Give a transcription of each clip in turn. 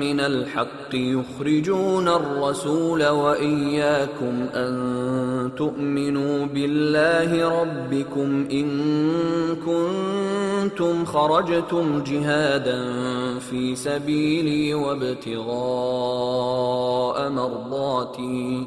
من الحق يخرجون الرسول وإياكم أن تؤمنوا بالله ربكم إن كنتم خرجتم جهادا في سبيلي وابتغاء مرضاتي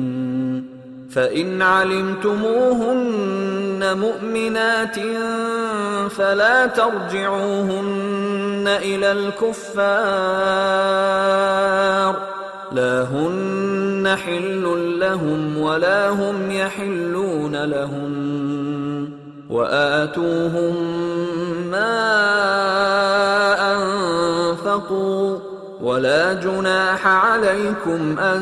فإن علمتموهن مؤمنات فلا ترجعوهن إلى الكفار. لا هن حل لهم ولا هم يحلون لهم. وآتوهم ما أنفقوا. ولا جناح عليكم أن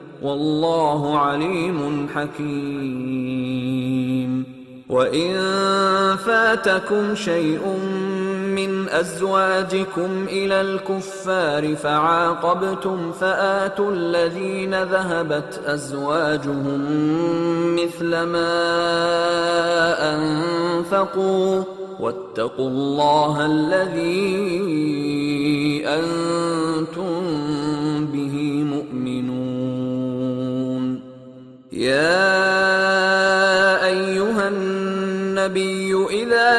والله عليم حكيم. وإن فاتكم شيء من أزواجكم إلى الكفار فعاقبتم فآتوا الذين ذهبت أزواجهم مثل ما أنفقوا. واتقوا الله الذي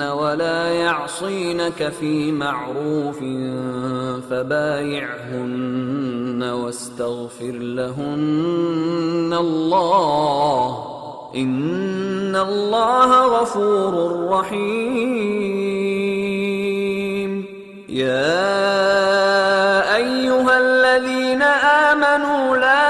ولا يعصينك في معروف فبايعهن واستغفر لهن الله. إن الله غفور رحيم. يا